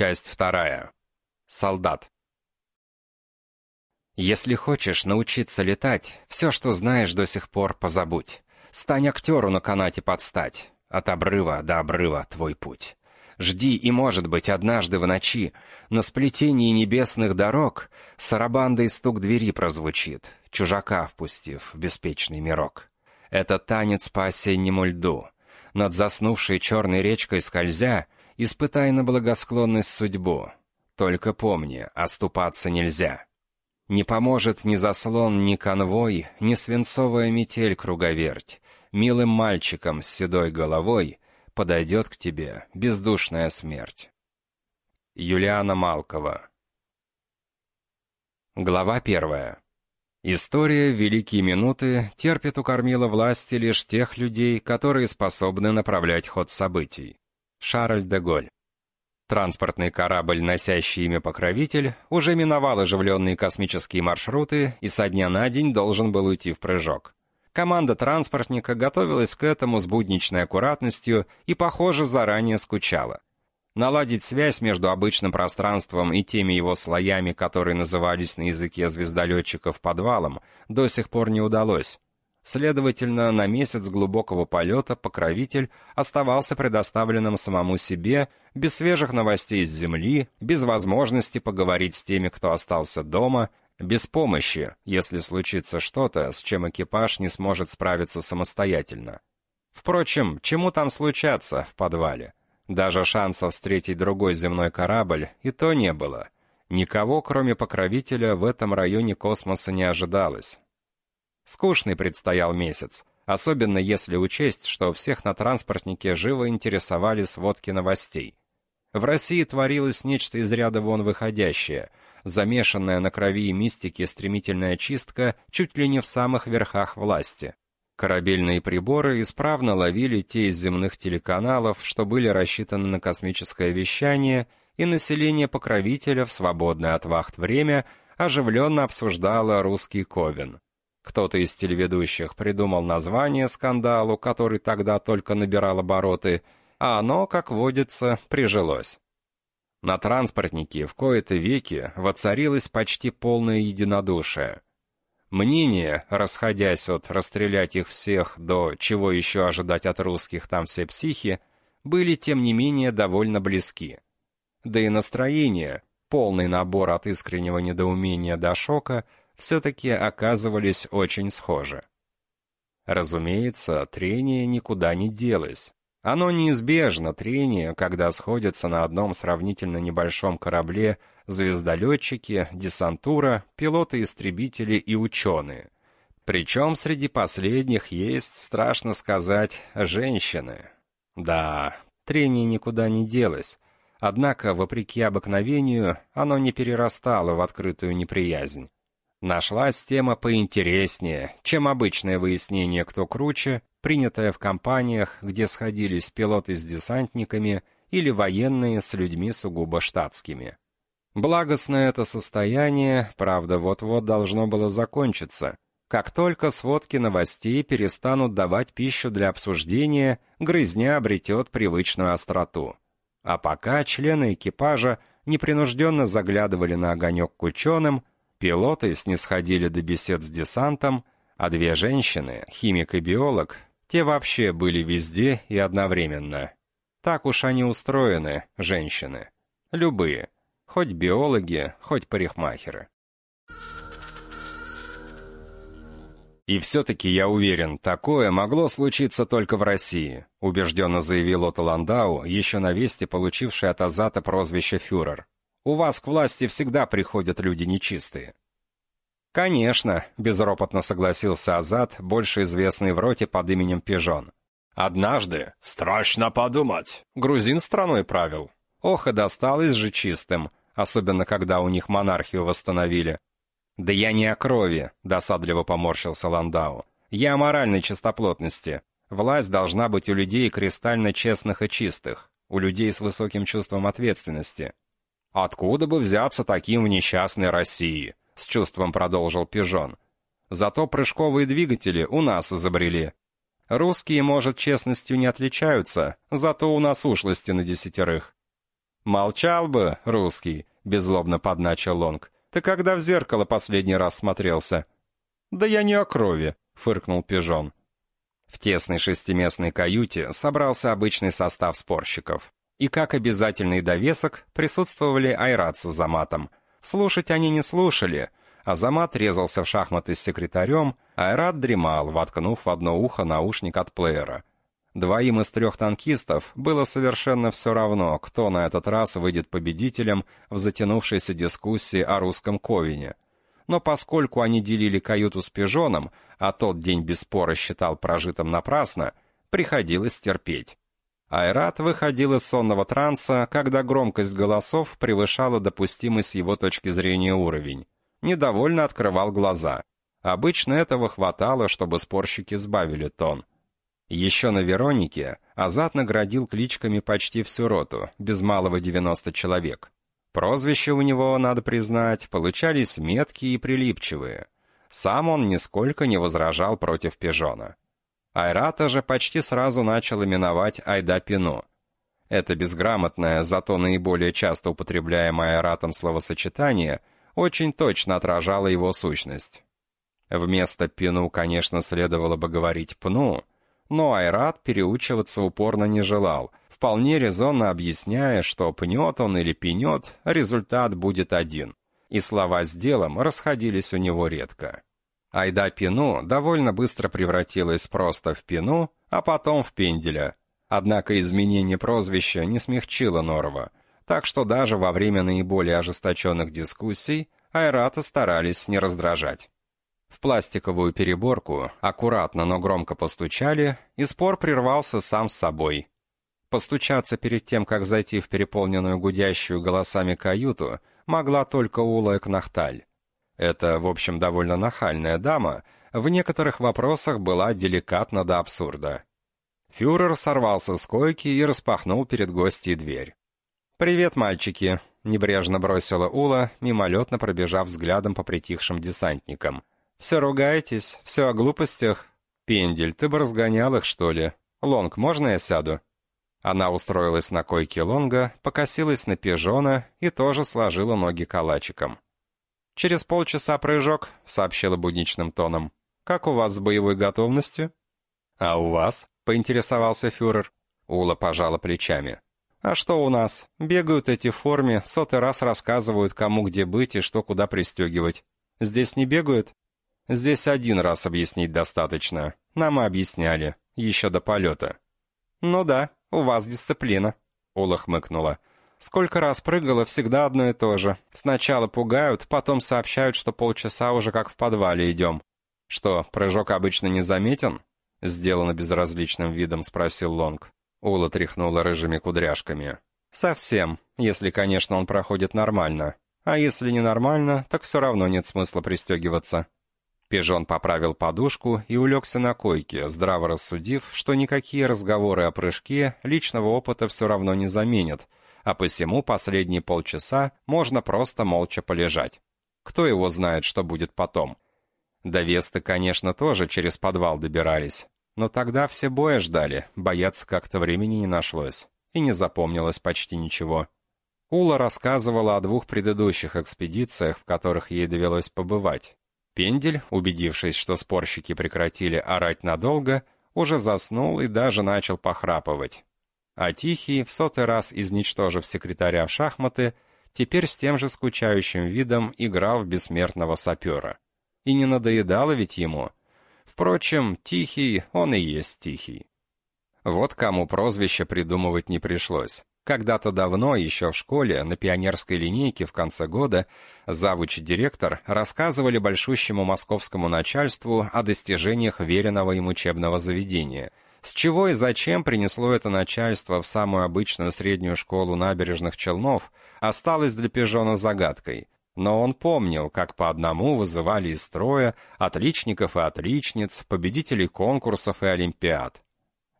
Часть вторая. Солдат. Если хочешь научиться летать, все, что знаешь до сих пор, позабудь. Стань актеру на канате подстать. От обрыва до обрыва твой путь. Жди, и, может быть, однажды в ночи на сплетении небесных дорог сарабандой стук двери прозвучит, чужака впустив в беспечный мирок. Это танец по осеннему льду. Над заснувшей черной речкой скользя, испытай на благосклонность судьбу. Только помни, оступаться нельзя. Не поможет ни заслон, ни конвой, ни свинцовая метель круговерть. Милым мальчиком с седой головой подойдет к тебе бездушная смерть. Юлиана Малкова Глава первая. История «Великие минуты» терпит у кормила власти лишь тех людей, которые способны направлять ход событий. Шарль де Голь Транспортный корабль, носящий имя «Покровитель», уже миновал оживленные космические маршруты и со дня на день должен был уйти в прыжок. Команда транспортника готовилась к этому с будничной аккуратностью и, похоже, заранее скучала. Наладить связь между обычным пространством и теми его слоями, которые назывались на языке звездолетчиков подвалом, до сих пор не удалось. Следовательно, на месяц глубокого полета покровитель оставался предоставленным самому себе, без свежих новостей с Земли, без возможности поговорить с теми, кто остался дома, без помощи, если случится что-то, с чем экипаж не сможет справиться самостоятельно. Впрочем, чему там случаться в подвале? Даже шансов встретить другой земной корабль и то не было. Никого, кроме покровителя, в этом районе космоса не ожидалось. Скучный предстоял месяц, особенно если учесть, что всех на транспортнике живо интересовали сводки новостей. В России творилось нечто из ряда вон выходящее, замешанная на крови и мистике стремительная чистка чуть ли не в самых верхах власти. Корабельные приборы исправно ловили те из земных телеканалов, что были рассчитаны на космическое вещание, и население покровителя в свободное от вахт время оживленно обсуждало русский ковен. Кто-то из телеведущих придумал название скандалу, который тогда только набирал обороты, а оно, как водится, прижилось. На транспортнике в кои-то веки воцарилось почти полное единодушие. Мнения, расходясь от «расстрелять их всех» до «чего еще ожидать от русских, там все психи», были, тем не менее, довольно близки. Да и настроение, полный набор от искреннего недоумения до шока – все-таки оказывались очень схожи. Разумеется, трение никуда не делось. Оно неизбежно, трение, когда сходятся на одном сравнительно небольшом корабле звездолетчики, десантура, пилоты-истребители и ученые. Причем среди последних есть, страшно сказать, женщины. Да, трение никуда не делось, однако, вопреки обыкновению, оно не перерастало в открытую неприязнь. Нашлась тема поинтереснее, чем обычное выяснение, кто круче, принятое в компаниях, где сходились пилоты с десантниками или военные с людьми сугубо штатскими. Благостное это состояние, правда, вот-вот должно было закончиться. Как только сводки новостей перестанут давать пищу для обсуждения, грызня обретет привычную остроту. А пока члены экипажа непринужденно заглядывали на огонек к ученым, Пилоты снисходили до бесед с десантом, а две женщины, химик и биолог, те вообще были везде и одновременно. Так уж они устроены, женщины. Любые. Хоть биологи, хоть парикмахеры. «И все-таки, я уверен, такое могло случиться только в России», убежденно заявил Отто Ландау, еще на вести получивший от Азата прозвище «фюрер». У вас к власти всегда приходят люди нечистые». «Конечно», — безропотно согласился Азат, больше известный в роте под именем Пижон. «Однажды, страшно подумать, грузин страной правил. Ох, и досталось же чистым, особенно когда у них монархию восстановили». «Да я не о крови», — досадливо поморщился Ландау. «Я о моральной чистоплотности. Власть должна быть у людей кристально честных и чистых, у людей с высоким чувством ответственности. «Откуда бы взяться таким в несчастной России?» — с чувством продолжил Пижон. «Зато прыжковые двигатели у нас изобрели. Русские, может, честностью не отличаются, зато у нас ушлости на десятерых». «Молчал бы, русский», — беззлобно подначил Лонг. «Ты когда в зеркало последний раз смотрелся?» «Да я не о крови», — фыркнул Пижон. В тесной шестиместной каюте собрался обычный состав спорщиков. И как обязательный довесок присутствовали Айрат с Азаматом. Слушать они не слушали. Азамат резался в шахматы с секретарем, Айрат дремал, воткнув в одно ухо наушник от плеера. Двоим из трех танкистов было совершенно все равно, кто на этот раз выйдет победителем в затянувшейся дискуссии о русском Ковине. Но поскольку они делили каюту с пижоном, а тот день без спора считал прожитым напрасно, приходилось терпеть. Айрат выходил из сонного транса, когда громкость голосов превышала допустимый с его точки зрения уровень. Недовольно открывал глаза. Обычно этого хватало, чтобы спорщики сбавили тон. Еще на Веронике Азат наградил кличками почти всю роту, без малого 90 человек. Прозвища у него, надо признать, получались меткие и прилипчивые. Сам он нисколько не возражал против пижона. Айрата же почти сразу начал именовать Айда Пину. Это безграмотное, зато наиболее часто употребляемое Айратом словосочетание очень точно отражало его сущность. Вместо «пину», конечно, следовало бы говорить «пну», но Айрат переучиваться упорно не желал, вполне резонно объясняя, что пнет он или пенет, результат будет один. И слова с делом расходились у него редко. Айда Пину довольно быстро превратилась просто в Пину, а потом в Пенделя. Однако изменение прозвища не смягчило Норова, так что даже во время наиболее ожесточенных дискуссий Айрата старались не раздражать. В пластиковую переборку аккуратно, но громко постучали, и спор прервался сам с собой. Постучаться перед тем, как зайти в переполненную гудящую голосами каюту, могла только Ула Экнахталь. Эта, в общем, довольно нахальная дама в некоторых вопросах была деликатна до абсурда. Фюрер сорвался с койки и распахнул перед гостьей дверь. «Привет, мальчики!» — небрежно бросила Ула, мимолетно пробежав взглядом по притихшим десантникам. «Все ругаетесь, все о глупостях. Пендель, ты бы разгонял их, что ли? Лонг, можно я сяду?» Она устроилась на койке Лонга, покосилась на пижона и тоже сложила ноги калачиком. «Через полчаса прыжок», — сообщила будничным тоном. «Как у вас с боевой готовностью?» «А у вас?» — поинтересовался фюрер. Ула пожала плечами. «А что у нас? Бегают эти в форме, сотый раз рассказывают, кому где быть и что куда пристегивать. Здесь не бегают?» Здесь один раз объяснить достаточно. Нам и объясняли. Еще до полета. «Ну да, у вас дисциплина», — Ула хмыкнула. «Сколько раз прыгала, всегда одно и то же. Сначала пугают, потом сообщают, что полчаса уже как в подвале идем». «Что, прыжок обычно не заметен?» — сделано безразличным видом спросил Лонг. Ула тряхнула рыжими кудряшками. «Совсем, если, конечно, он проходит нормально. А если ненормально, так все равно нет смысла пристегиваться». Пижон поправил подушку и улегся на койке, здраво рассудив, что никакие разговоры о прыжке личного опыта все равно не заменят, а посему последние полчаса можно просто молча полежать. Кто его знает, что будет потом? До Весты, конечно, тоже через подвал добирались, но тогда все боя ждали, бояться как-то времени не нашлось, и не запомнилось почти ничего. Ула рассказывала о двух предыдущих экспедициях, в которых ей довелось побывать, Пендель, убедившись, что спорщики прекратили орать надолго, уже заснул и даже начал похрапывать. А Тихий, в сотый раз изничтожив секретаря в шахматы, теперь с тем же скучающим видом играл в бессмертного сапера. И не надоедало ведь ему. Впрочем, Тихий, он и есть Тихий. Вот кому прозвище придумывать не пришлось. Когда-то давно, еще в школе, на пионерской линейке в конце года, завуч и директор рассказывали большущему московскому начальству о достижениях веренного им учебного заведения. С чего и зачем принесло это начальство в самую обычную среднюю школу набережных Челнов, осталось для Пижона загадкой. Но он помнил, как по одному вызывали из строя отличников и отличниц, победителей конкурсов и олимпиад.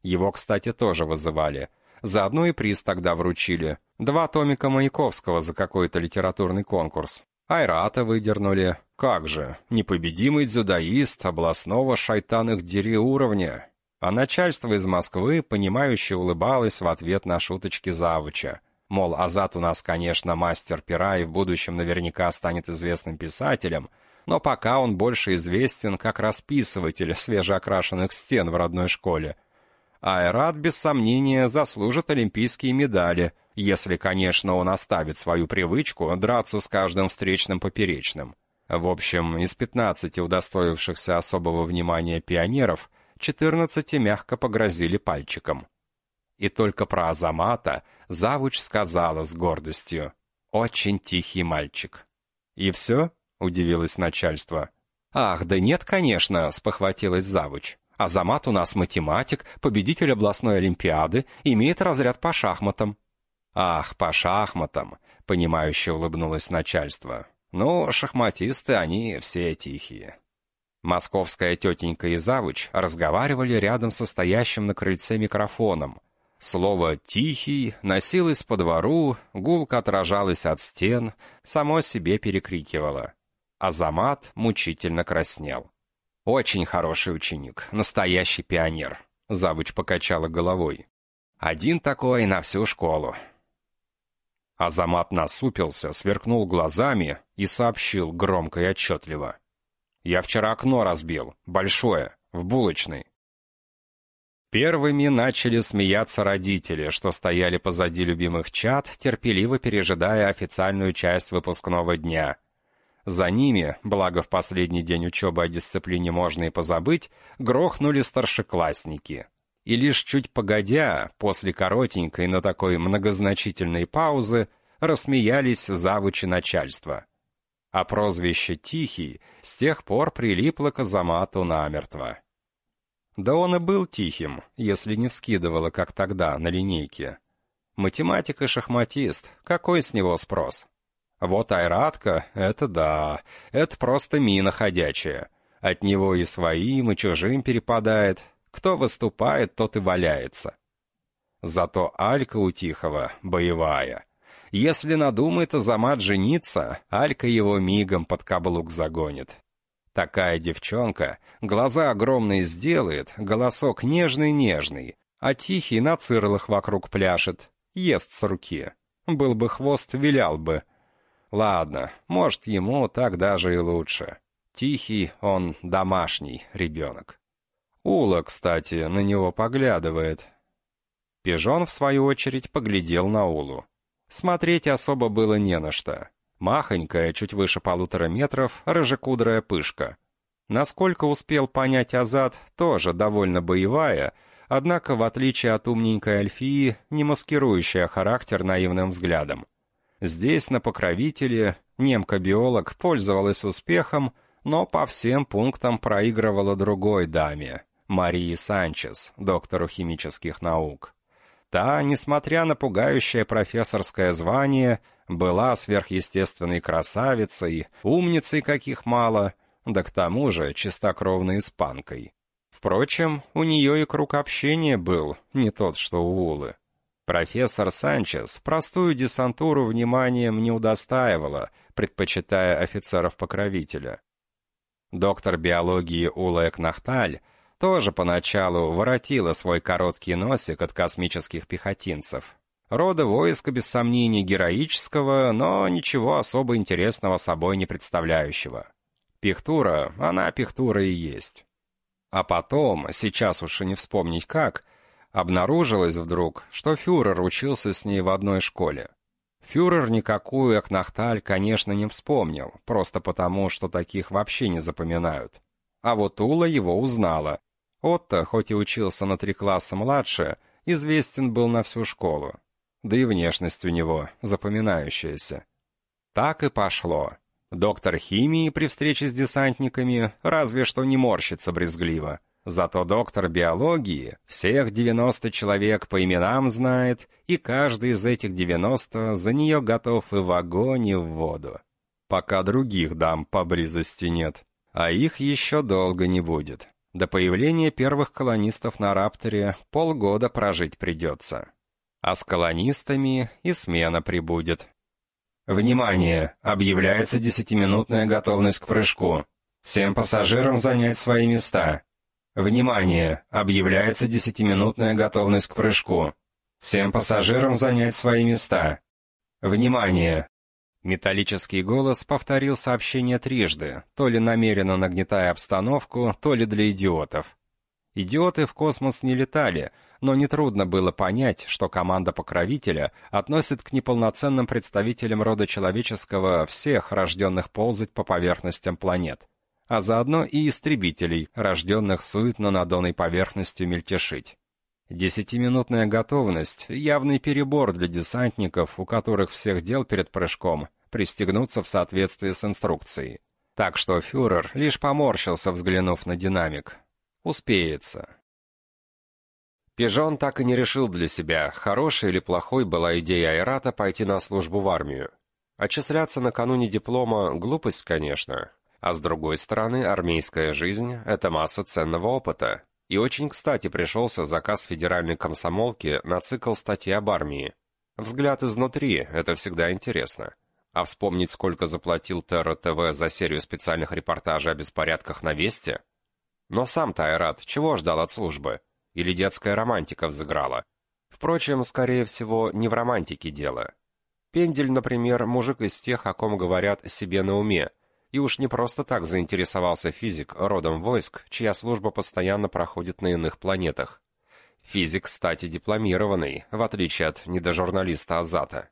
Его, кстати, тоже вызывали – Заодно и приз тогда вручили. Два томика Маяковского за какой-то литературный конкурс. Айрата выдернули. Как же, непобедимый дзюдоист областного шайтан их дери уровня. А начальство из Москвы, понимающе улыбалось в ответ на шуточки завуча. Мол, Азат у нас, конечно, мастер пера и в будущем наверняка станет известным писателем, но пока он больше известен как расписыватель свежеокрашенных стен в родной школе. Айрат, без сомнения, заслужит олимпийские медали, если, конечно, он оставит свою привычку драться с каждым встречным поперечным. В общем, из 15 удостоившихся особого внимания пионеров, 14 мягко погрозили пальчиком. И только про Азамата завуч сказала с гордостью. «Очень тихий мальчик». «И все?» — удивилось начальство. «Ах, да нет, конечно», — спохватилась завуч. «Азамат у нас математик, победитель областной олимпиады, имеет разряд по шахматам». «Ах, по шахматам», — понимающе улыбнулось начальство. «Ну, шахматисты, они все тихие». Московская тетенька и завуч разговаривали рядом со стоящим на крыльце микрофоном, Слово «тихий» носилось по двору, гулко отражалось от стен, само себе перекрикивало. Азамат мучительно краснел. «Очень хороший ученик, настоящий пионер», — завуч покачала головой. «Один такой на всю школу». Азамат насупился, сверкнул глазами и сообщил громко и отчетливо. «Я вчера окно разбил, большое, в булочной. Первыми начали смеяться родители, что стояли позади любимых чад, терпеливо пережидая официальную часть выпускного дня. За ними, благо в последний день учебы о дисциплине можно и позабыть, грохнули старшеклассники. И лишь чуть погодя, после коротенькой, но такой многозначительной паузы, рассмеялись завучи начальства. А прозвище «Тихий» с тех пор прилипло к Азамату намертво. Да он и был тихим, если не вскидывало, как тогда, на линейке. Математик и шахматист, какой с него спрос? Вот Айратка — это да, это просто мина ходячая. От него и своим, и чужим перепадает. Кто выступает, тот и валяется. Зато Алька у Тихого боевая. Если надумает Азамат жениться, Алька его мигом под каблук загонит. Такая девчонка глаза огромные сделает, голосок нежный-нежный, а тихий на цирлах вокруг пляшет, ест с руки. Был бы хвост, вилял бы. Ладно, может, ему так даже и лучше. Тихий он домашний ребенок. Ула, кстати, на него поглядывает. Пижон, в свою очередь, поглядел на Улу. Смотреть особо было не на что. Махонькая, чуть выше полутора метров, рыжекудрая пышка. Насколько успел понять Азат, тоже довольно боевая, однако, в отличие от умненькой Альфии, не маскирующая характер наивным взглядом. Здесь, на покровителе, немка-биолог пользовалась успехом, но по всем пунктам проигрывала другой даме, Марии Санчес, доктору химических наук. Та, несмотря на пугающее профессорское звание, была сверхъестественной красавицей, умницей каких мало, да к тому же чистокровной испанкой. Впрочем, у нее и круг общения был не тот, что у Улы. Профессор Санчес простую десантуру вниманием не удостаивала, предпочитая офицеров-покровителя. Доктор биологии Ула Экнахталь тоже поначалу воротила свой короткий носик от космических пехотинцев, Рода войска, без сомнений, героического, но ничего особо интересного собой не представляющего. Пихтура, она пихтура и есть. А потом, сейчас уж и не вспомнить как, обнаружилось вдруг, что фюрер учился с ней в одной школе. Фюрер никакую Экнахталь, конечно, не вспомнил, просто потому, что таких вообще не запоминают. А вот Ула его узнала. Отто, хоть и учился на три класса младше, известен был на всю школу да и внешность у него запоминающаяся. Так и пошло. Доктор химии при встрече с десантниками разве что не морщится брезгливо. Зато доктор биологии всех 90 человек по именам знает, и каждый из этих 90 за нее готов и в огонь, и в воду. Пока других дам поблизости нет. А их еще долго не будет. До появления первых колонистов на Рапторе полгода прожить придется а с колонистами и смена прибудет. Внимание! Объявляется десятиминутная готовность к прыжку. Всем пассажирам занять свои места. Внимание! Объявляется десятиминутная готовность к прыжку. Всем пассажирам занять свои места. Внимание! Металлический голос повторил сообщение трижды, то ли намеренно нагнетая обстановку, то ли для идиотов. Идиоты в космос не летали, но нетрудно было понять, что команда покровителя относит к неполноценным представителям рода человеческого всех, рожденных ползать по поверхностям планет, а заодно и истребителей, рожденных суетно надонной поверхностью мельтешить. Десятиминутная готовность — явный перебор для десантников, у которых всех дел перед прыжком, пристегнуться в соответствии с инструкцией. Так что фюрер лишь поморщился, взглянув на динамик. Успеется. Пижон так и не решил для себя, хорошей или плохой была идея Айрата пойти на службу в армию. Отчисляться накануне диплома – глупость, конечно. А с другой стороны, армейская жизнь – это масса ценного опыта. И очень кстати пришелся заказ федеральной комсомолки на цикл статьи об армии. Взгляд изнутри – это всегда интересно. А вспомнить, сколько заплатил Терра ТВ за серию специальных репортажей о беспорядках на Весте? Но сам-то Айрат чего ждал от службы? Или детская романтика взыграла? Впрочем, скорее всего, не в романтике дело. Пендель, например, мужик из тех, о ком говорят себе на уме, и уж не просто так заинтересовался физик родом войск, чья служба постоянно проходит на иных планетах. Физик, кстати, дипломированный, в отличие от недожурналиста Азата.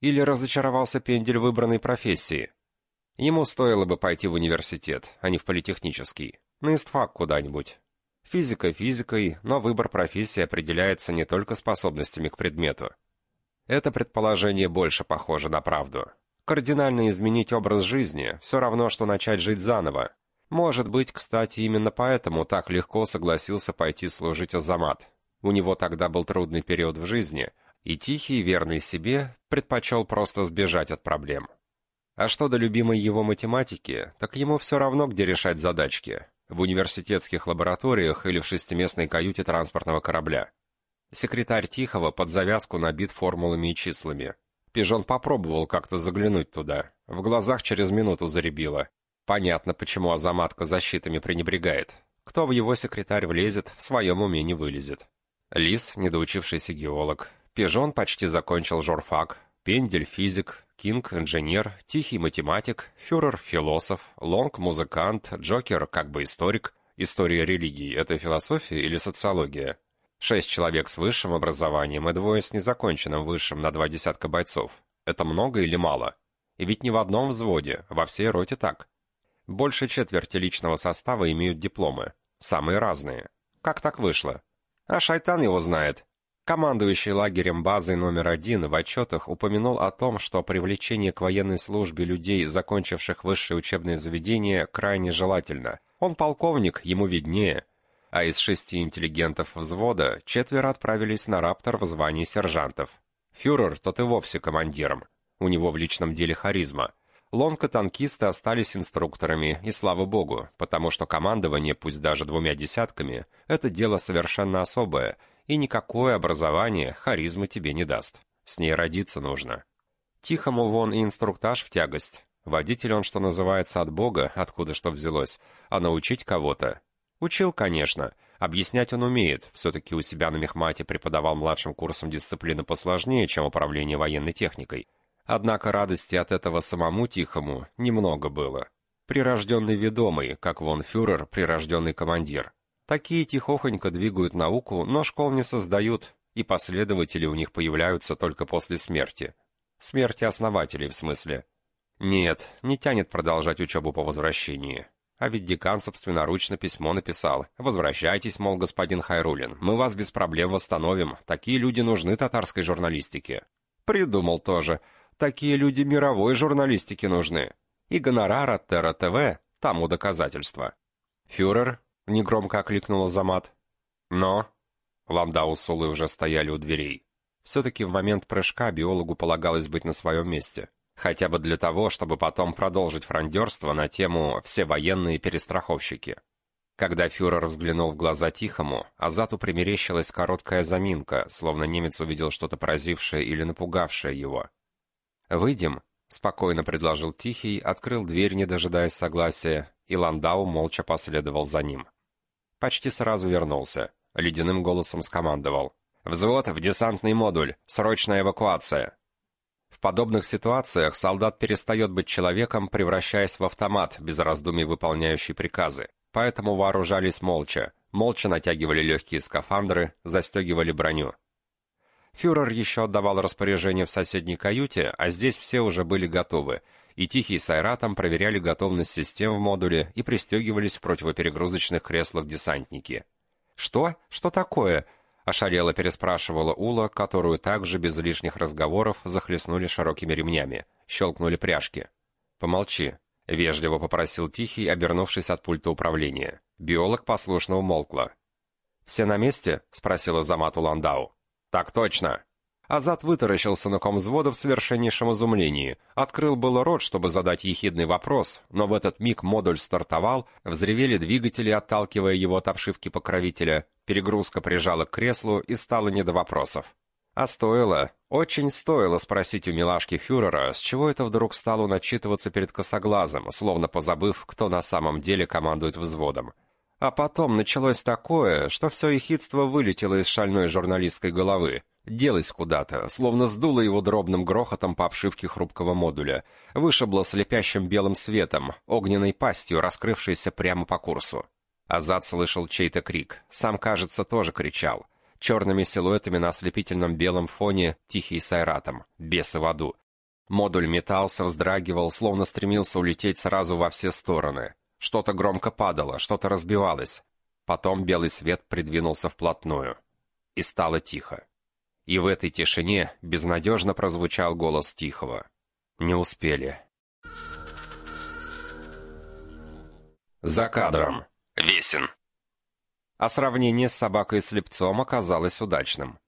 Или разочаровался Пендель выбранной профессии. Ему стоило бы пойти в университет, а не в политехнический. На истфак куда-нибудь. Физика физикой, но выбор профессии определяется не только способностями к предмету. Это предположение больше похоже на правду. Кардинально изменить образ жизни – все равно, что начать жить заново. Может быть, кстати, именно поэтому так легко согласился пойти служить Азамат. У него тогда был трудный период в жизни, и тихий, верный себе, предпочел просто сбежать от проблем. А что до любимой его математики, так ему все равно, где решать задачки в университетских лабораториях или в шестиместной каюте транспортного корабля. Секретарь Тихого под завязку набит формулами и числами. Пижон попробовал как-то заглянуть туда. В глазах через минуту заребило. Понятно, почему Азаматка защитами пренебрегает. Кто в его секретарь влезет, в своем уме не вылезет. Лис, недоучившийся геолог. Пижон почти закончил журфак. Пендель — физик. Кинг — инженер, Тихий — математик, Фюрер — философ, Лонг — музыкант, Джокер — как бы историк. История религии — это философия или социология? Шесть человек с высшим образованием и двое с незаконченным высшим на два десятка бойцов. Это много или мало? И ведь не в одном взводе, во всей роте так. Больше четверти личного состава имеют дипломы. Самые разные. Как так вышло? А шайтан его знает. Командующий лагерем базы номер один в отчетах упомянул о том, что привлечение к военной службе людей, закончивших высшее учебное заведение, крайне желательно. Он полковник, ему виднее. А из шести интеллигентов взвода четверо отправились на «Раптор» в звании сержантов. Фюрер тот и вовсе командиром. У него в личном деле харизма. Лонко-танкисты остались инструкторами, и слава богу, потому что командование, пусть даже двумя десятками, это дело совершенно особое — и никакое образование харизмы тебе не даст. С ней родиться нужно. Тихому вон и инструктаж в тягость. Водитель он, что называется, от Бога, откуда что взялось, а научить кого-то. Учил, конечно. Объяснять он умеет, все-таки у себя на мехмате преподавал младшим курсом дисциплины посложнее, чем управление военной техникой. Однако радости от этого самому Тихому немного было. Прирожденный ведомый, как вон фюрер, прирожденный командир. Такие тихохонько двигают науку, но школ не создают, и последователи у них появляются только после смерти. Смерти основателей, в смысле. Нет, не тянет продолжать учебу по возвращении. А ведь декан собственноручно письмо написал. «Возвращайтесь, мол, господин Хайрулин, мы вас без проблем восстановим. Такие люди нужны татарской журналистике». Придумал тоже. Такие люди мировой журналистике нужны. И гонорар от Терра ТВ тому доказательство. Фюрер Негромко окликнула Замат. «Но...» Ландау уже стояли у дверей. Все-таки в момент прыжка биологу полагалось быть на своем месте. Хотя бы для того, чтобы потом продолжить фрондерство на тему «все военные перестраховщики». Когда фюрер взглянул в глаза Тихому, Азату примерещилась короткая заминка, словно немец увидел что-то поразившее или напугавшее его. «Выйдем», — спокойно предложил Тихий, открыл дверь, не дожидаясь согласия, и Ландау молча последовал за ним. Почти сразу вернулся. Ледяным голосом скомандовал. «Взвод в десантный модуль. Срочная эвакуация». В подобных ситуациях солдат перестает быть человеком, превращаясь в автомат, без раздумий выполняющий приказы. Поэтому вооружались молча. Молча натягивали легкие скафандры, застегивали броню. Фюрер еще отдавал распоряжение в соседней каюте, а здесь все уже были готовы, и Тихий с Айратом проверяли готовность систем в модуле и пристегивались в противоперегрузочных креслах десантники. «Что? Что такое?» — ошалело переспрашивала Ула, которую также без лишних разговоров захлестнули широкими ремнями. Щелкнули пряжки. «Помолчи», — вежливо попросил Тихий, обернувшись от пульта управления. Биолог послушно умолкла. «Все на месте?» — спросила Замату Ландау. «Так точно!» Азат вытаращился на ком взвода в совершеннейшем изумлении. Открыл было рот, чтобы задать ехидный вопрос, но в этот миг модуль стартовал, взревели двигатели, отталкивая его от обшивки покровителя, перегрузка прижала к креслу и стало не до вопросов. А стоило, очень стоило спросить у милашки фюрера, с чего это вдруг стало начитываться перед косоглазом, словно позабыв, кто на самом деле командует взводом. А потом началось такое, что все ехидство вылетело из шальной журналистской головы делась куда-то, словно сдуло его дробным грохотом по обшивке хрупкого модуля, вышибло слепящим белым светом, огненной пастью, раскрывшейся прямо по курсу. Азат слышал чей-то крик, сам, кажется, тоже кричал. Черными силуэтами на ослепительном белом фоне тихий сайратом, бесы в аду. Модуль метался, вздрагивал, словно стремился улететь сразу во все стороны. Что-то громко падало, что-то разбивалось. Потом белый свет придвинулся вплотную. И стало тихо. И в этой тишине безнадежно прозвучал голос Тихого. Не успели. За кадром. Весен. А сравнение с собакой-слепцом оказалось удачным.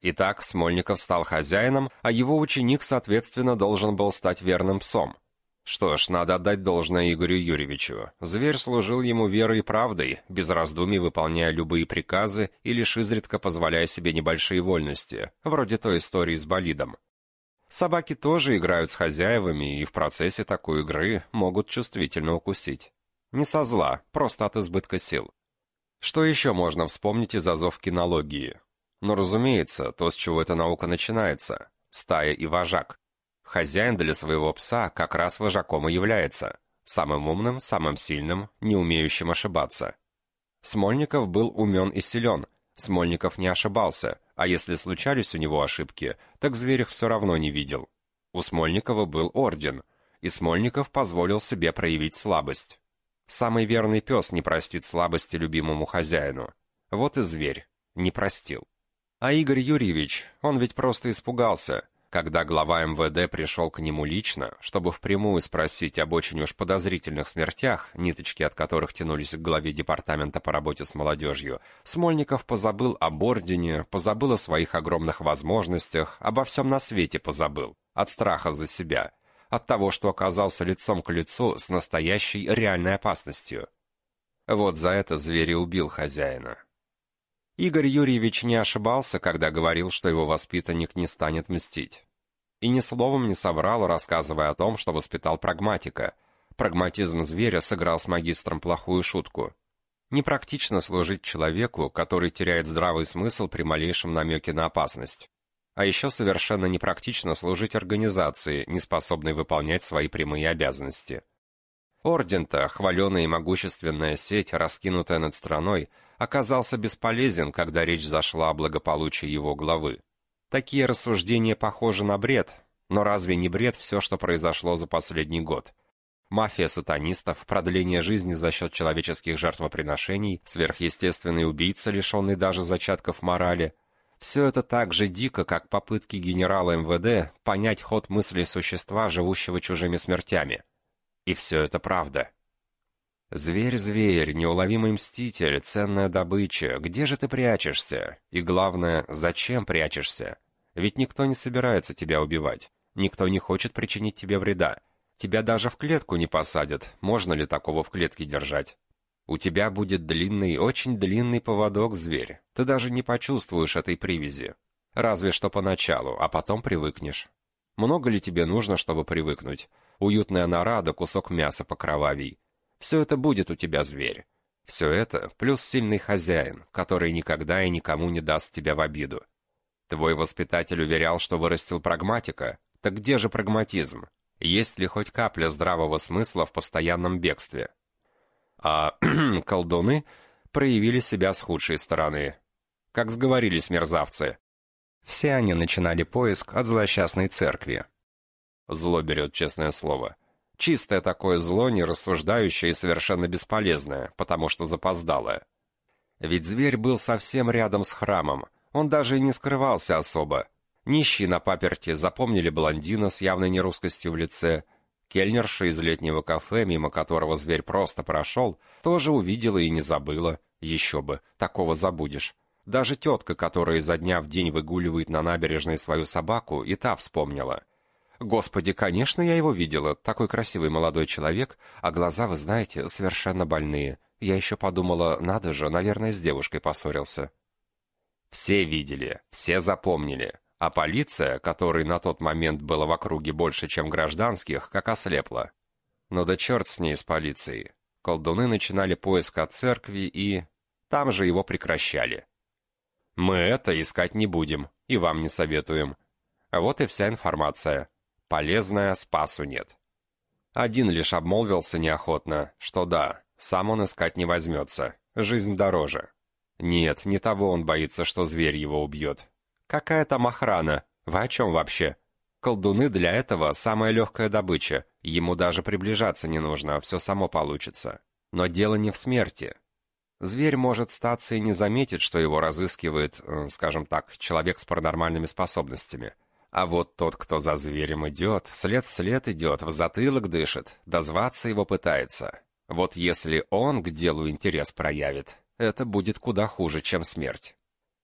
Итак, Смольников стал хозяином, а его ученик, соответственно, должен был стать верным псом — что ж, надо отдать должное Игорю Юрьевичу. Зверь служил ему верой и правдой, без раздумий выполняя любые приказы и лишь изредка позволяя себе небольшие вольности, вроде той истории с болидом. Собаки тоже играют с хозяевами и в процессе такой игры могут чувствительно укусить. Не со зла, просто от избытка сил. Что еще можно вспомнить из азов кинологии? Ну, разумеется, то, с чего эта наука начинается. Стая и вожак. Хозяин для своего пса как раз вожаком и является. Самым умным, самым сильным, не умеющим ошибаться. Смольников был умен и силен. Смольников не ошибался, а если случались у него ошибки, так зверь их все равно не видел. У Смольникова был орден, и Смольников позволил себе проявить слабость. Самый верный пес не простит слабости любимому хозяину. Вот и зверь. Не простил. А Игорь Юрьевич, он ведь просто испугался. Когда глава МВД пришел к нему лично, чтобы впрямую спросить об очень уж подозрительных смертях, ниточки от которых тянулись к главе департамента по работе с молодежью, Смольников позабыл об ордене, позабыл о своих огромных возможностях, обо всем на свете позабыл, от страха за себя, от того, что оказался лицом к лицу с настоящей реальной опасностью. Вот за это зверь и убил хозяина. Игорь Юрьевич не ошибался, когда говорил, что его воспитанник не станет мстить. И ни словом не соврал, рассказывая о том, что воспитал прагматика. Прагматизм зверя сыграл с магистром плохую шутку. Непрактично служить человеку, который теряет здравый смысл при малейшем намеке на опасность. А еще совершенно непрактично служить организации, не способной выполнять свои прямые обязанности. Орден-то, хваленая и могущественная сеть, раскинутая над страной, оказался бесполезен, когда речь зашла о благополучии его главы. Такие рассуждения похожи на бред, но разве не бред все, что произошло за последний год? Мафия сатанистов, продление жизни за счет человеческих жертвоприношений, сверхъестественный убийца, лишенный даже зачатков морали – все это так же дико, как попытки генерала МВД понять ход мыслей существа, живущего чужими смертями. И все это правда. Зверь-зверь, неуловимый мститель, ценная добыча, где же ты прячешься? И главное, зачем прячешься? Ведь никто не собирается тебя убивать. Никто не хочет причинить тебе вреда. Тебя даже в клетку не посадят. Можно ли такого в клетке держать? У тебя будет длинный, очень длинный поводок, зверь. Ты даже не почувствуешь этой привязи. Разве что поначалу, а потом привыкнешь. Много ли тебе нужно, чтобы привыкнуть? Уютная нора да кусок мяса покровавей. Все это будет у тебя, зверь. Все это плюс сильный хозяин, который никогда и никому не даст тебя в обиду. Твой воспитатель уверял, что вырастил прагматика. Так где же прагматизм? Есть ли хоть капля здравого смысла в постоянном бегстве? А колдуны проявили себя с худшей стороны. Как сговорились мерзавцы. Все они начинали поиск от злосчастной церкви. Зло берет честное слово. Чистое такое зло, не рассуждающее и совершенно бесполезное, потому что запоздалое. Ведь зверь был совсем рядом с храмом. Он даже и не скрывался особо. Нищие на паперте запомнили блондина с явной нерусскостью в лице. Кельнерша из летнего кафе, мимо которого зверь просто прошел, тоже увидела и не забыла. Еще бы, такого забудешь. Даже тетка, которая изо дня в день выгуливает на набережной свою собаку, и та вспомнила. Господи, конечно, я его видела. Такой красивый молодой человек, а глаза, вы знаете, совершенно больные. Я еще подумала, надо же, наверное, с девушкой поссорился. Все видели, все запомнили. А полиция, которой на тот момент было в округе больше, чем гражданских, как ослепла. Но да черт с ней, с полицией. Колдуны начинали поиск от церкви и... Там же его прекращали. Мы это искать не будем, и вам не советуем. Вот и вся информация. Полезная, спасу нет. Один лишь обмолвился неохотно, что да, сам он искать не возьмется, жизнь дороже. Нет, не того он боится, что зверь его убьет. Какая там охрана? Вы о чем вообще? Колдуны для этого самая легкая добыча, ему даже приближаться не нужно, все само получится. Но дело не в смерти. Зверь может статься и не заметить, что его разыскивает, э, скажем так, человек с паранормальными способностями – а вот тот, кто за зверем идет, след в след идет, в затылок дышит, дозваться его пытается. Вот если он к делу интерес проявит, это будет куда хуже, чем смерть.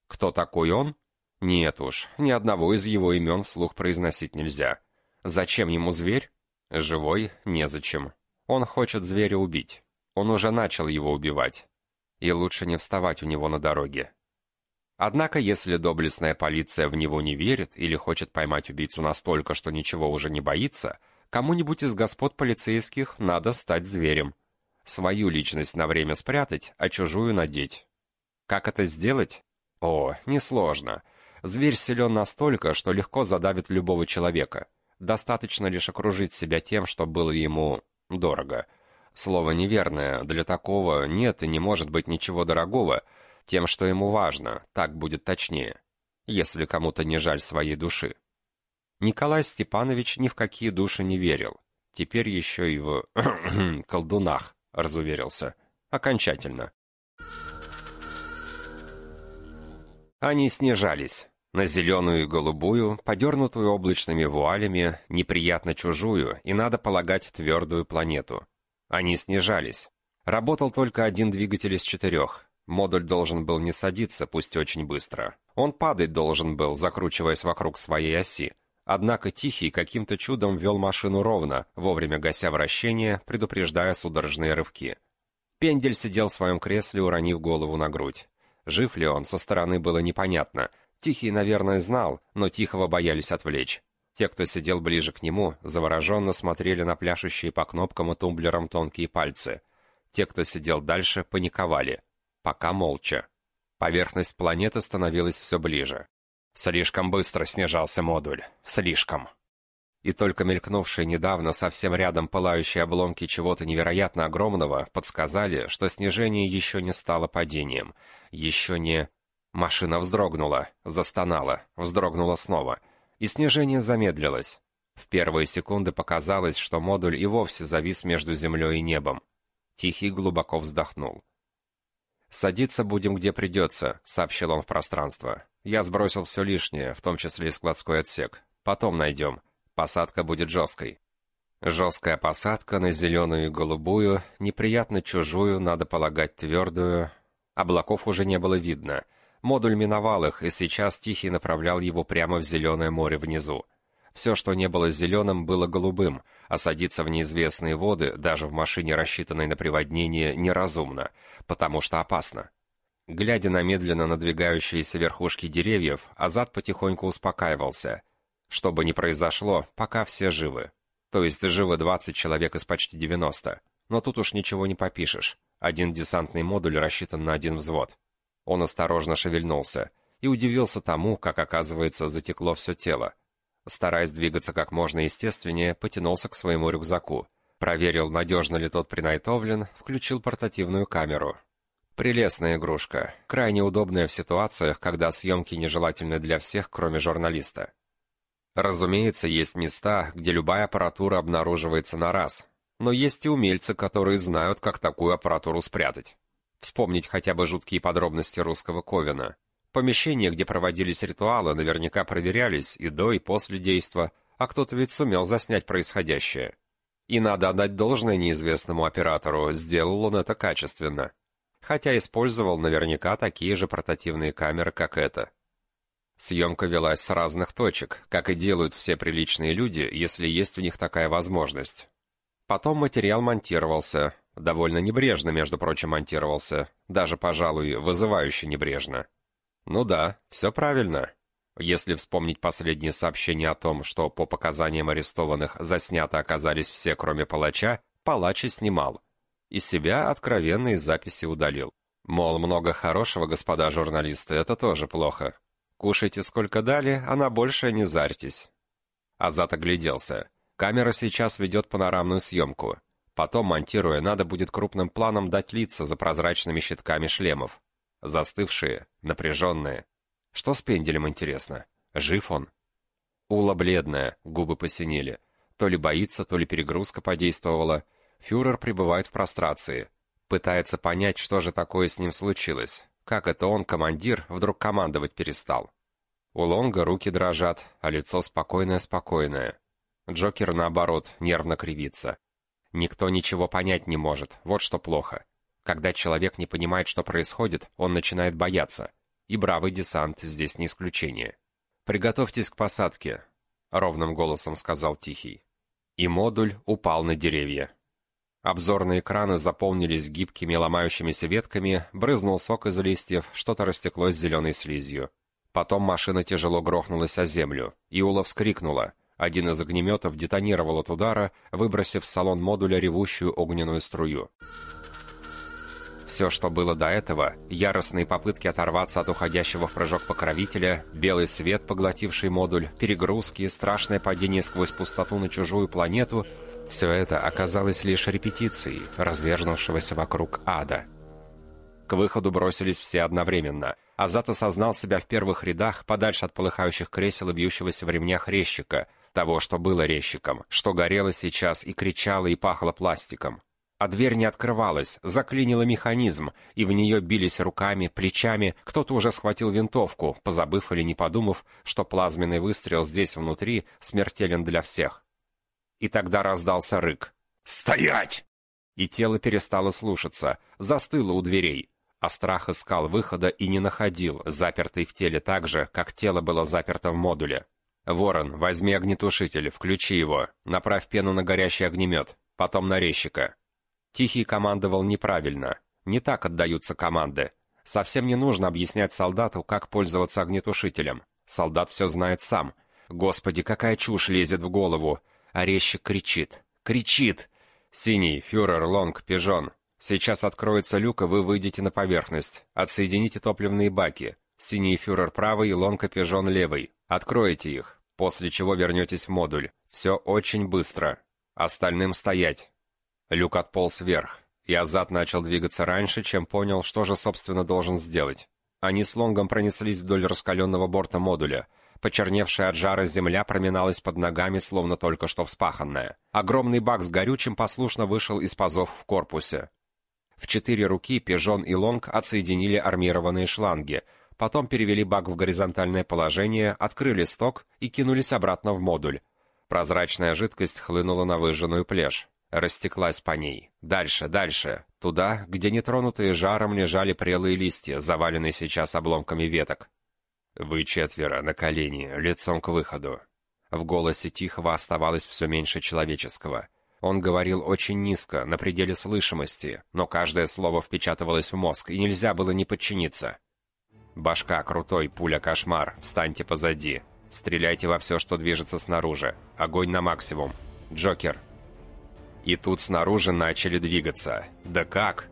Кто такой он? Нет уж, ни одного из его имен вслух произносить нельзя. Зачем ему зверь? Живой незачем. Он хочет зверя убить. Он уже начал его убивать. И лучше не вставать у него на дороге. Однако, если доблестная полиция в него не верит или хочет поймать убийцу настолько, что ничего уже не боится, кому-нибудь из господ полицейских надо стать зверем. Свою личность на время спрятать, а чужую надеть. Как это сделать? О, несложно. Зверь силен настолько, что легко задавит любого человека. Достаточно лишь окружить себя тем, что было ему дорого. Слово неверное, для такого нет и не может быть ничего дорогого – тем, что ему важно, так будет точнее, если кому-то не жаль своей души. Николай Степанович ни в какие души не верил. Теперь еще и в колдунах разуверился. Окончательно. Они снижались. На зеленую и голубую, подернутую облачными вуалями, неприятно чужую и, надо полагать, твердую планету. Они снижались. Работал только один двигатель из четырех. Модуль должен был не садиться, пусть очень быстро. Он падать должен был, закручиваясь вокруг своей оси. Однако Тихий каким-то чудом вел машину ровно, вовремя гася вращение, предупреждая судорожные рывки. Пендель сидел в своем кресле, уронив голову на грудь. Жив ли он, со стороны было непонятно. Тихий, наверное, знал, но Тихого боялись отвлечь. Те, кто сидел ближе к нему, завороженно смотрели на пляшущие по кнопкам и тумблерам тонкие пальцы. Те, кто сидел дальше, паниковали пока молча. Поверхность планеты становилась все ближе. Слишком быстро снижался модуль. Слишком. И только мелькнувшие недавно совсем рядом пылающие обломки чего-то невероятно огромного подсказали, что снижение еще не стало падением. Еще не... Машина вздрогнула, застонала, вздрогнула снова. И снижение замедлилось. В первые секунды показалось, что модуль и вовсе завис между землей и небом. Тихий глубоко вздохнул. «Садиться будем где придется», — сообщил он в пространство. «Я сбросил все лишнее, в том числе и складской отсек. Потом найдем. Посадка будет жесткой». Жесткая посадка на зеленую и голубую, неприятно чужую, надо полагать твердую. Облаков уже не было видно. Модуль миновал их, и сейчас Тихий направлял его прямо в зеленое море внизу. Все, что не было зеленым, было голубым, а садиться в неизвестные воды, даже в машине, рассчитанной на приводнение, неразумно, потому что опасно. Глядя на медленно надвигающиеся верхушки деревьев, Азат потихоньку успокаивался. Что бы ни произошло, пока все живы. То есть живы 20 человек из почти 90. Но тут уж ничего не попишешь. Один десантный модуль рассчитан на один взвод. Он осторожно шевельнулся. и удивился тому, как, оказывается, затекло все тело. Стараясь двигаться как можно естественнее, потянулся к своему рюкзаку. Проверил, надежно ли тот принайтовлен, включил портативную камеру. Прелестная игрушка, крайне удобная в ситуациях, когда съемки нежелательны для всех, кроме журналиста. Разумеется, есть места, где любая аппаратура обнаруживается на раз, но есть и умельцы, которые знают, как такую аппаратуру спрятать. Вспомнить хотя бы жуткие подробности русского Ковина. Помещения, где проводились ритуалы, наверняка проверялись и до, и после действа, а кто-то ведь сумел заснять происходящее. И надо отдать должное неизвестному оператору, сделал он это качественно. Хотя использовал наверняка такие же портативные камеры, как эта. Съемка велась с разных точек, как и делают все приличные люди, если есть у них такая возможность. Потом материал монтировался, довольно небрежно, между прочим, монтировался, даже, пожалуй, вызывающе небрежно. Ну да, все правильно. Если вспомнить последние сообщения о том, что по показаниям арестованных заснято оказались все, кроме палача, палач и снимал. Из себя откровенные записи удалил. Мол, много хорошего, господа журналисты, это тоже плохо. Кушайте сколько дали, а на большее не зарьтесь. Азат огляделся. Камера сейчас ведет панорамную съемку. Потом, монтируя, надо будет крупным планом дать лица за прозрачными щитками шлемов. Застывшие, напряженные. Что с пенделем, интересно? Жив он? Ула бледная, губы посинели. То ли боится, то ли перегрузка подействовала. Фюрер пребывает в прострации. Пытается понять, что же такое с ним случилось. Как это он, командир, вдруг командовать перестал? У Лонга руки дрожат, а лицо спокойное-спокойное. Джокер, наоборот, нервно кривится. Никто ничего понять не может, вот что плохо. Когда человек не понимает, что происходит, он начинает бояться. И бравый десант здесь не исключение. «Приготовьтесь к посадке», — ровным голосом сказал Тихий. И модуль упал на деревья. Обзорные экраны заполнились гибкими ломающимися ветками, брызнул сок из листьев, что-то растеклось зеленой слизью. Потом машина тяжело грохнулась о землю. Иула вскрикнула. Один из огнеметов детонировал от удара, выбросив в салон модуля ревущую огненную струю. Все, что было до этого, яростные попытки оторваться от уходящего в прыжок покровителя, белый свет, поглотивший модуль, перегрузки, страшное падение сквозь пустоту на чужую планету — все это оказалось лишь репетицией, развернувшегося вокруг ада. К выходу бросились все одновременно. Азат осознал себя в первых рядах, подальше от полыхающих кресел и бьющегося в ремнях резчика, того, что было резчиком, что горело сейчас и кричало и пахло пластиком. А дверь не открывалась, заклинило механизм, и в нее бились руками, плечами, кто-то уже схватил винтовку, позабыв или не подумав, что плазменный выстрел здесь внутри смертелен для всех. И тогда раздался рык. «Стоять!» И тело перестало слушаться, застыло у дверей. А страх искал выхода и не находил, запертый в теле так же, как тело было заперто в модуле. «Ворон, возьми огнетушитель, включи его, направь пену на горящий огнемет, потом на резчика». Тихий командовал неправильно. Не так отдаются команды. Совсем не нужно объяснять солдату, как пользоваться огнетушителем. Солдат все знает сам. Господи, какая чушь лезет в голову. Орещик кричит. Кричит! «Синий, фюрер, лонг, пижон. Сейчас откроется люк, и вы выйдете на поверхность. Отсоедините топливные баки. Синий фюрер правый, лонг пижон левый. Откройте их, после чего вернетесь в модуль. Все очень быстро. Остальным стоять». Люк отполз вверх, и Азат начал двигаться раньше, чем понял, что же, собственно, должен сделать. Они с Лонгом пронеслись вдоль раскаленного борта модуля — Почерневшая от жара земля проминалась под ногами, словно только что вспаханная. Огромный бак с горючим послушно вышел из пазов в корпусе. В четыре руки Пижон и Лонг отсоединили армированные шланги, потом перевели бак в горизонтальное положение, открыли сток и кинулись обратно в модуль. Прозрачная жидкость хлынула на выжженную плешь, растеклась по ней. Дальше, дальше, туда, где нетронутые жаром лежали прелые листья, заваленные сейчас обломками веток. «Вы четверо, на колени, лицом к выходу». В голосе Тихого оставалось все меньше человеческого. Он говорил очень низко, на пределе слышимости, но каждое слово впечатывалось в мозг, и нельзя было не подчиниться. «Башка крутой, пуля кошмар, встаньте позади. Стреляйте во все, что движется снаружи. Огонь на максимум. Джокер». И тут снаружи начали двигаться. «Да как?»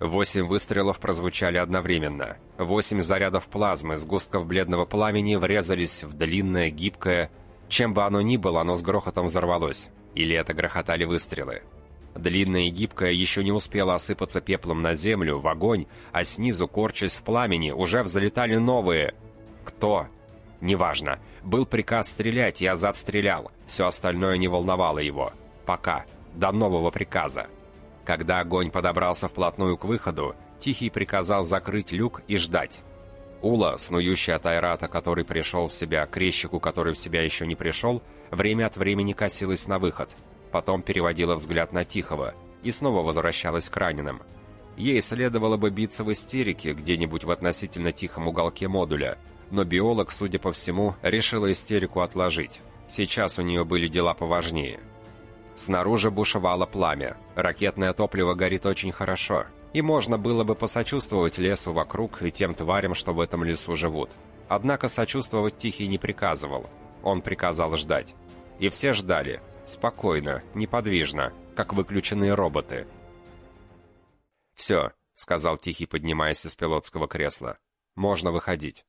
Восемь выстрелов прозвучали одновременно. Восемь зарядов плазмы, сгустков бледного пламени врезались в длинное, гибкое... Чем бы оно ни было, оно с грохотом взорвалось. Или это грохотали выстрелы. Длинное и гибкое еще не успело осыпаться пеплом на землю, в огонь, а снизу, корчась в пламени, уже взлетали новые. Кто? Неважно. Был приказ стрелять, и Азат стрелял. Все остальное не волновало его. Пока. До нового приказа. Когда огонь подобрался вплотную к выходу, Тихий приказал закрыть люк и ждать. Ула, снующая от Айрата, который пришел в себя, к резчику, который в себя еще не пришел, время от времени косилась на выход. Потом переводила взгляд на Тихого и снова возвращалась к раненым. Ей следовало бы биться в истерике где-нибудь в относительно тихом уголке модуля, но биолог, судя по всему, решила истерику отложить. Сейчас у нее были дела поважнее. Снаружи бушевало пламя. Ракетное топливо горит очень хорошо. И можно было бы посочувствовать лесу вокруг и тем тварям, что в этом лесу живут. Однако сочувствовать Тихий не приказывал. Он приказал ждать. И все ждали. Спокойно, неподвижно, как выключенные роботы. «Все», — сказал Тихий, поднимаясь из пилотского кресла. «Можно выходить».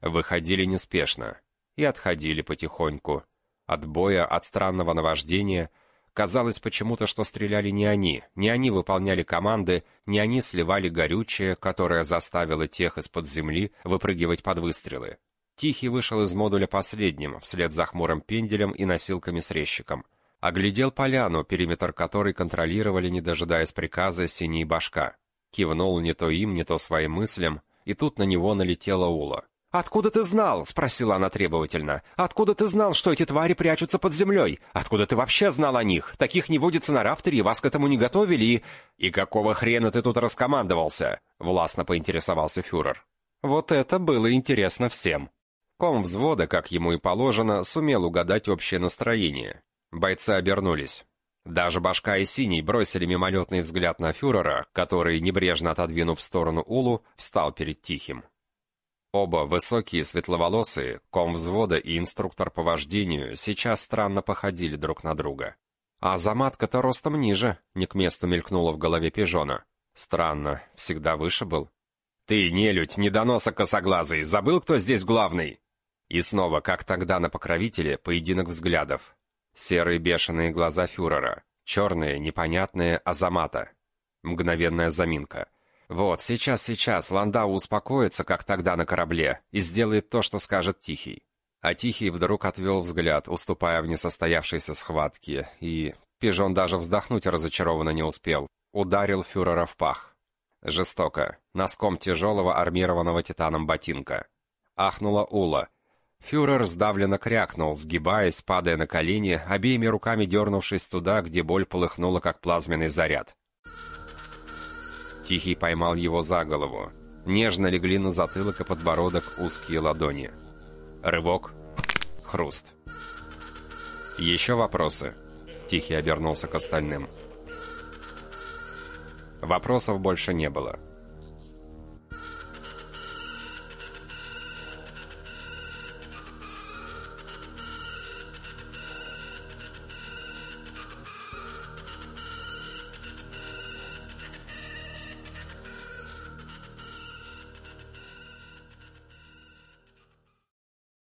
Выходили неспешно. И отходили потихоньку. От боя, от странного наваждения — Казалось почему-то, что стреляли не они, не они выполняли команды, не они сливали горючее, которое заставило тех из-под земли выпрыгивать под выстрелы. Тихий вышел из модуля последним, вслед за хмурым пенделем и носилками с резчиком. Оглядел поляну, периметр которой контролировали, не дожидаясь приказа, синий башка. Кивнул не то им, не то своим мыслям, и тут на него налетела Ула. «Откуда ты знал?» — спросила она требовательно. «Откуда ты знал, что эти твари прячутся под землей? Откуда ты вообще знал о них? Таких не водится на рапторе, и вас к этому не готовили, и...» «И какого хрена ты тут раскомандовался?» — властно поинтересовался фюрер. Вот это было интересно всем. Ком взвода, как ему и положено, сумел угадать общее настроение. Бойцы обернулись. Даже башка и синий бросили мимолетный взгляд на фюрера, который, небрежно отодвинув в сторону Улу, встал перед Тихим. Оба высокие, светловолосые, ком взвода и инструктор по вождению сейчас странно походили друг на друга. А заматка-то ростом ниже, не к месту мелькнула в голове пижона. Странно, всегда выше был. «Ты, нелюдь, недоносок косоглазый, забыл, кто здесь главный?» И снова, как тогда на покровителе, поединок взглядов. Серые бешеные глаза фюрера, черные, непонятные Азамата. Мгновенная заминка — вот, сейчас, сейчас, Ландау успокоится, как тогда на корабле, и сделает то, что скажет Тихий. А Тихий вдруг отвел взгляд, уступая в несостоявшейся схватке, и... Пижон даже вздохнуть разочарованно не успел. Ударил фюрера в пах. Жестоко, носком тяжелого армированного титаном ботинка. Ахнула Ула. Фюрер сдавленно крякнул, сгибаясь, падая на колени, обеими руками дернувшись туда, где боль полыхнула, как плазменный заряд. Тихий поймал его за голову. Нежно легли на затылок и подбородок узкие ладони. Рывок. Хруст. «Еще вопросы?» Тихий обернулся к остальным. Вопросов больше не было.